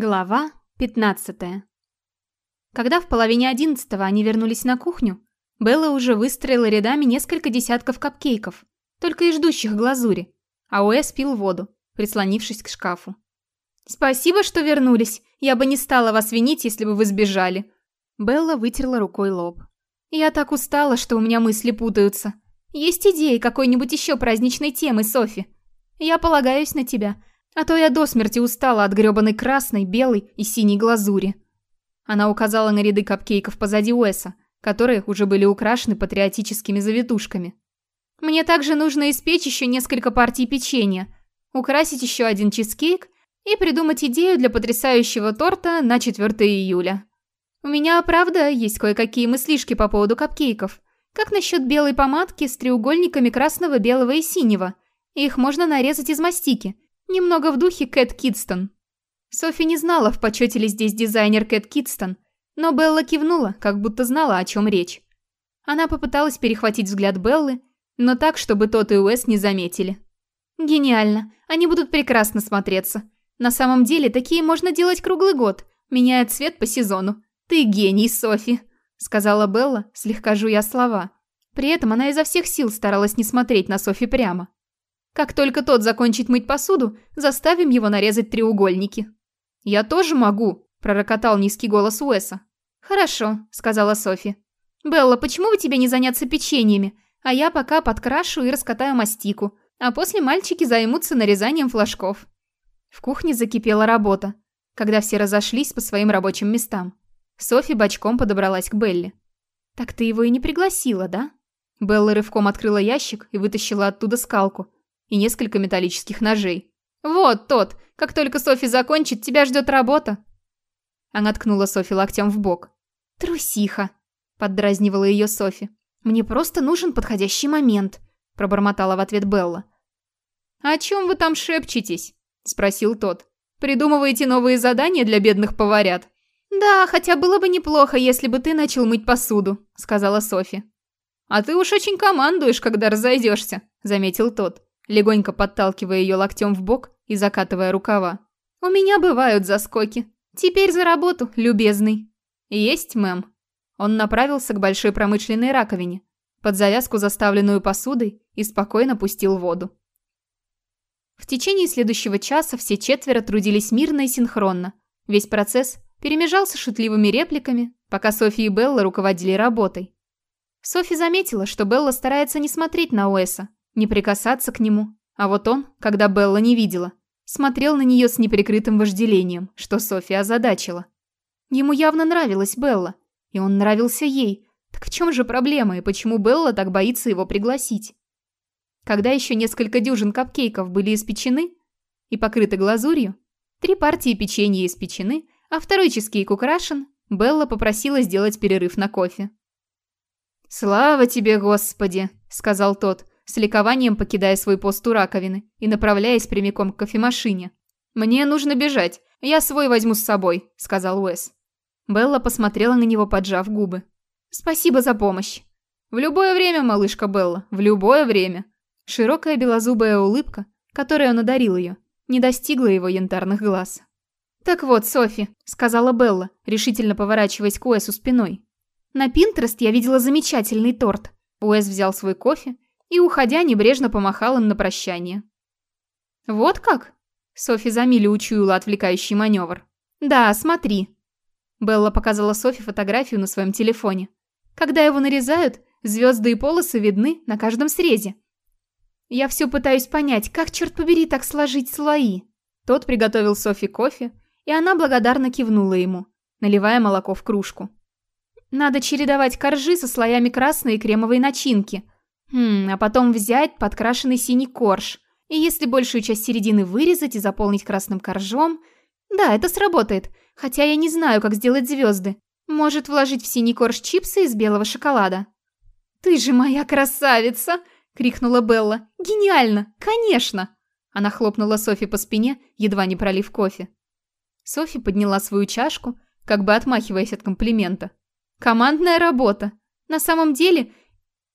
Глава 15 Когда в половине одиннадцатого они вернулись на кухню, Белла уже выстроила рядами несколько десятков капкейков, только и ждущих глазури, а Уэс пил воду, прислонившись к шкафу. «Спасибо, что вернулись. Я бы не стала вас винить, если бы вы сбежали». Белла вытерла рукой лоб. «Я так устала, что у меня мысли путаются. Есть идеи какой-нибудь еще праздничной темы, Софи? Я полагаюсь на тебя, а то я до смерти устала от грёбаной красной, белой и синей глазури. Она указала на ряды капкейков позади Уэса, которые уже были украшены патриотическими завитушками. Мне также нужно испечь еще несколько партий печенья, украсить еще один чизкейк и придумать идею для потрясающего торта на 4 июля. У меня, правда, есть кое-какие мыслишки по поводу капкейков. Как насчет белой помадки с треугольниками красного, белого и синего? Их можно нарезать из мастики – Немного в духе Кэт Кидстон. Софи не знала, в почете ли здесь дизайнер Кэт Кидстон, но Белла кивнула, как будто знала, о чем речь. Она попыталась перехватить взгляд Беллы, но так, чтобы тот и Уэс не заметили. «Гениально. Они будут прекрасно смотреться. На самом деле, такие можно делать круглый год, меняя цвет по сезону. Ты гений, Софи», — сказала Белла, слегка жуя слова. При этом она изо всех сил старалась не смотреть на Софи прямо. Как только тот закончит мыть посуду, заставим его нарезать треугольники». «Я тоже могу», – пророкотал низкий голос Уэса. «Хорошо», – сказала Софи. «Белла, почему бы тебе не заняться печеньями? А я пока подкрашу и раскатаю мастику, а после мальчики займутся нарезанием флажков». В кухне закипела работа, когда все разошлись по своим рабочим местам. Софи бочком подобралась к Белли. «Так ты его и не пригласила, да?» Белла рывком открыла ящик и вытащила оттуда скалку – и несколько металлических ножей. «Вот тот! Как только Софи закончит, тебя ждет работа!» Она ткнула Софи локтем в бок. «Трусиха!» – поддразнивала ее Софи. «Мне просто нужен подходящий момент», – пробормотала в ответ Белла. «О чем вы там шепчетесь?» – спросил тот. «Придумываете новые задания для бедных поварят?» «Да, хотя было бы неплохо, если бы ты начал мыть посуду», – сказала Софи. «А ты уж очень командуешь, когда разойдешься», – заметил тот легонько подталкивая ее локтем в бок и закатывая рукава. «У меня бывают заскоки. Теперь за работу, любезный». «Есть, мэм». Он направился к большой промышленной раковине, под завязку заставленную посудой, и спокойно пустил воду. В течение следующего часа все четверо трудились мирно и синхронно. Весь процесс перемежался шутливыми репликами, пока Софи и Белла руководили работой. Софи заметила, что Белла старается не смотреть на Уэса, не прикасаться к нему. А вот он, когда Белла не видела, смотрел на нее с неприкрытым вожделением, что София озадачила. Ему явно нравилась Белла, и он нравился ей. Так в чем же проблема и почему Белла так боится его пригласить? Когда еще несколько дюжин капкейков были испечены и покрыты глазурью, три партии печенья испечены, а второй чизкейк украшен, Белла попросила сделать перерыв на кофе. «Слава тебе, Господи!» – сказал тот, с ликованием покидая свой пост у раковины и направляясь прямиком к кофемашине. «Мне нужно бежать. Я свой возьму с собой», – сказал Уэс. Белла посмотрела на него, поджав губы. «Спасибо за помощь». «В любое время, малышка Белла, в любое время». Широкая белозубая улыбка, которой он одарил ее, не достигла его янтарных глаз. «Так вот, Софи», – сказала Белла, решительно поворачиваясь к Уэсу спиной. «На Пинтерест я видела замечательный торт». Уэс взял свой кофе и, уходя, небрежно помахал им на прощание. «Вот как?» Софи за милю учуяла отвлекающий маневр. «Да, смотри». Белла показала Софи фотографию на своем телефоне. Когда его нарезают, звезды и полосы видны на каждом срезе. Я все пытаюсь понять, как, черт побери, так сложить слои. Тот приготовил Софи кофе, и она благодарно кивнула ему, наливая молоко в кружку. Надо чередовать коржи со слоями красной и кремовой начинки – Хм, а потом взять подкрашенный синий корж. И если большую часть середины вырезать и заполнить красным коржом... Да, это сработает. Хотя я не знаю, как сделать звезды. Может, вложить в синий корж чипсы из белого шоколада? «Ты же моя красавица!» — крикнула Белла. «Гениально! Конечно!» Она хлопнула Софи по спине, едва не пролив кофе. Софи подняла свою чашку, как бы отмахиваясь от комплимента. «Командная работа! На самом деле,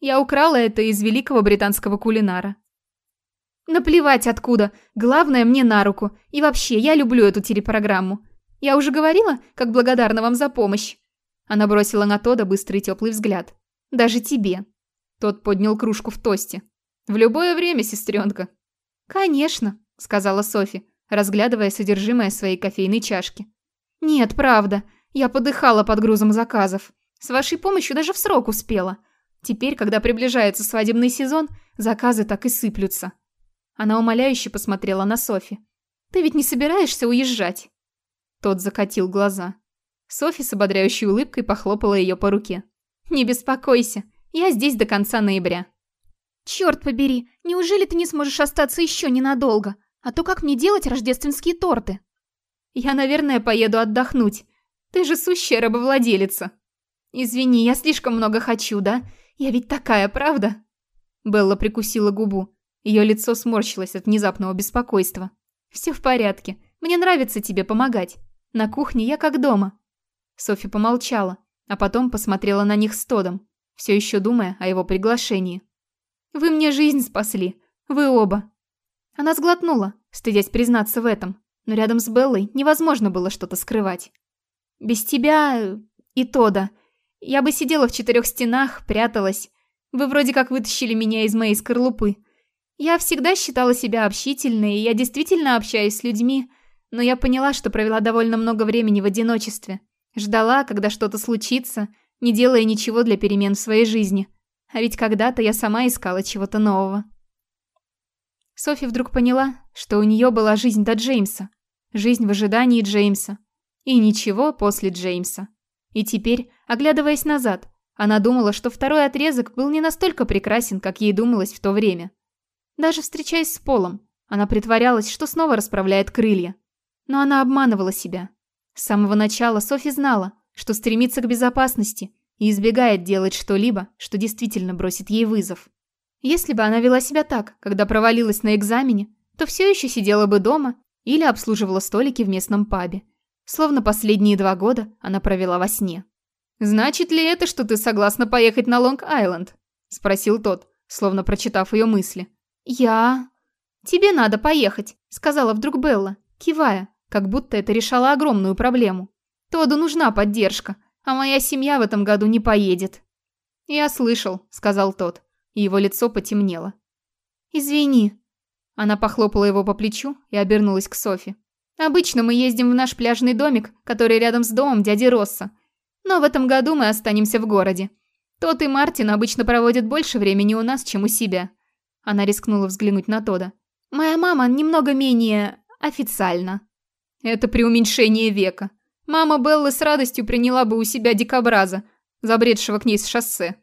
я украла это из великого британского кулинара. Наплевать откуда, главное мне на руку. И вообще, я люблю эту телепрограмму. Я уже говорила, как благодарна вам за помощь». Она бросила на Тода быстрый теплый взгляд. «Даже тебе». Тот поднял кружку в тосте. «В любое время, сестренка». «Конечно», — сказала Софи, разглядывая содержимое своей кофейной чашки. «Нет, правда. Я подыхала под грузом заказов. С вашей помощью даже в срок успела. Теперь, когда приближается свадебный сезон, заказы так и сыплются». Она умоляюще посмотрела на Софи. «Ты ведь не собираешься уезжать?» Тот закатил глаза. Софи с ободряющей улыбкой похлопала ее по руке. «Не беспокойся, я здесь до конца ноября». «Черт побери, неужели ты не сможешь остаться еще ненадолго? А то как мне делать рождественские торты?» «Я, наверное, поеду отдохнуть. Ты же сущая рабовладелица». «Извини, я слишком много хочу, да? Я ведь такая, правда?» Белла прикусила губу. Ее лицо сморщилось от внезапного беспокойства. «Все в порядке. Мне нравится тебе помогать. На кухне я как дома». Софи помолчала, а потом посмотрела на них с Тодом, все еще думая о его приглашении. «Вы мне жизнь спасли. Вы оба». Она сглотнула, стыдясь признаться в этом, но рядом с Беллой невозможно было что-то скрывать. «Без тебя и Тода. Я бы сидела в четырех стенах, пряталась. Вы вроде как вытащили меня из моей скорлупы. Я всегда считала себя общительной, и я действительно общаюсь с людьми, но я поняла, что провела довольно много времени в одиночестве. Ждала, когда что-то случится, не делая ничего для перемен в своей жизни. А ведь когда-то я сама искала чего-то нового. Софи вдруг поняла, что у нее была жизнь до Джеймса. Жизнь в ожидании Джеймса. И ничего после Джеймса. И теперь, оглядываясь назад, она думала, что второй отрезок был не настолько прекрасен, как ей думалось в то время. Даже встречаясь с Полом, она притворялась, что снова расправляет крылья. Но она обманывала себя. С самого начала Софи знала, что стремится к безопасности и избегает делать что-либо, что действительно бросит ей вызов. Если бы она вела себя так, когда провалилась на экзамене, то все еще сидела бы дома или обслуживала столики в местном пабе. Словно последние два года она провела во сне. «Значит ли это, что ты согласна поехать на Лонг-Айленд?» – спросил тот, словно прочитав ее мысли. «Я...» «Тебе надо поехать», – сказала вдруг Белла, кивая, как будто это решало огромную проблему. Тоду нужна поддержка, а моя семья в этом году не поедет. «Я слышал», — сказал тот, и его лицо потемнело. «Извини». Она похлопала его по плечу и обернулась к Софи. «Обычно мы ездим в наш пляжный домик, который рядом с домом дяди Росса. Но в этом году мы останемся в городе. Тот и Мартин обычно проводят больше времени у нас, чем у себя». Она рискнула взглянуть на Тода. «Моя мама немного менее официально». Это преуменьшение века. Мама Беллы с радостью приняла бы у себя дикобраза, забредшего к ней с шоссе.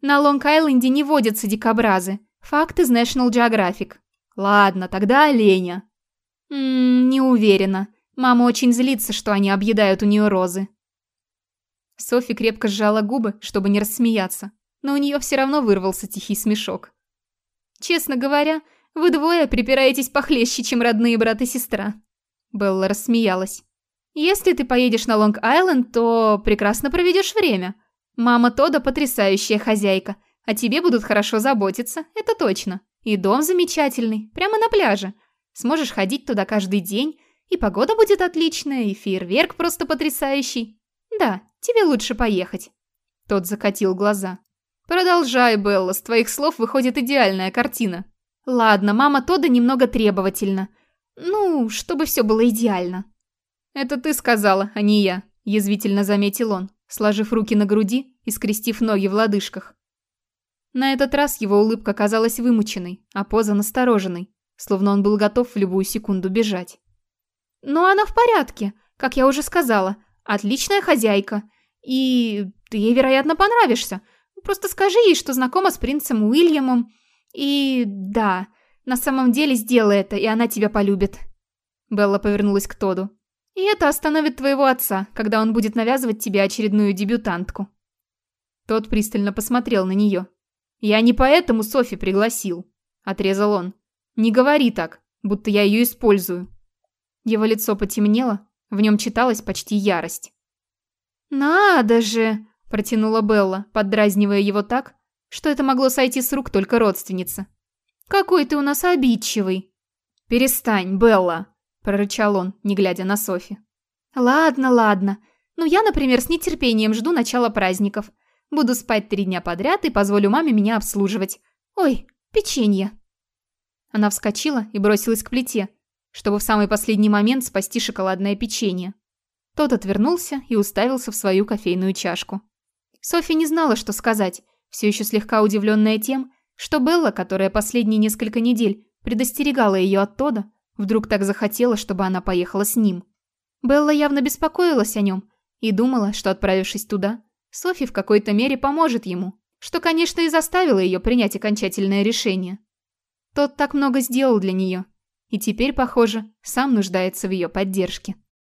На Лонг-Айленде не водятся дикобразы. Факт из National Geographic. Ладно, тогда оленя. Ммм, не уверена. Мама очень злится, что они объедают у нее розы. Софи крепко сжала губы, чтобы не рассмеяться, но у нее все равно вырвался тихий смешок. Честно говоря, вы двое припираетесь похлеще, чем родные брат и сестра. Белла рассмеялась. «Если ты поедешь на Лонг-Айленд, то прекрасно проведешь время. Мама Тода потрясающая хозяйка, а тебе будут хорошо заботиться, это точно. И дом замечательный, прямо на пляже. Сможешь ходить туда каждый день, и погода будет отличная, и фейерверк просто потрясающий. Да, тебе лучше поехать». Тот закатил глаза. «Продолжай, Белла, с твоих слов выходит идеальная картина». «Ладно, мама Тода немного требовательна. Ну, чтобы все было идеально. Это ты сказала, а не я, язвительно заметил он, сложив руки на груди и скрестив ноги в лодыжках. На этот раз его улыбка казалась вымученной, а поза настороженной, словно он был готов в любую секунду бежать. «Но она в порядке, как я уже сказала. Отличная хозяйка. И ты ей, вероятно, понравишься. Просто скажи ей, что знакома с принцем Уильямом. И да, на самом деле сделай это, и она тебя полюбит». Белла повернулась к Тоду. «И это остановит твоего отца, когда он будет навязывать тебе очередную дебютантку». Тот пристально посмотрел на нее. «Я не поэтому Софи пригласил», – отрезал он. «Не говори так, будто я ее использую». Его лицо потемнело, в нем читалась почти ярость. «Надо же!» – протянула Белла, поддразнивая его так, что это могло сойти с рук только родственница. «Какой ты у нас обидчивый!» «Перестань, Белла!» – прорычал он, не глядя на Софи. Ладно, ладно. Ну я, например, с нетерпением жду начала праздников. Буду спать три дня подряд и позволю маме меня обслуживать. Ой, печенье. Она вскочила и бросилась к плите, чтобы в самый последний момент спасти шоколадное печенье. Тот отвернулся и уставился в свою кофейную чашку. Софи не знала, что сказать, все еще слегка удивленная тем, что Белла, которая последние несколько недель предостерегала ее от Тода, вдруг так захотела, чтобы она поехала с ним. Белла явно беспокоилась о нем и думала, что, отправившись туда, Софи в какой-то мере поможет ему, что, конечно, и заставило ее принять окончательное решение. Тот так много сделал для нее, и теперь, похоже, сам нуждается в ее поддержке.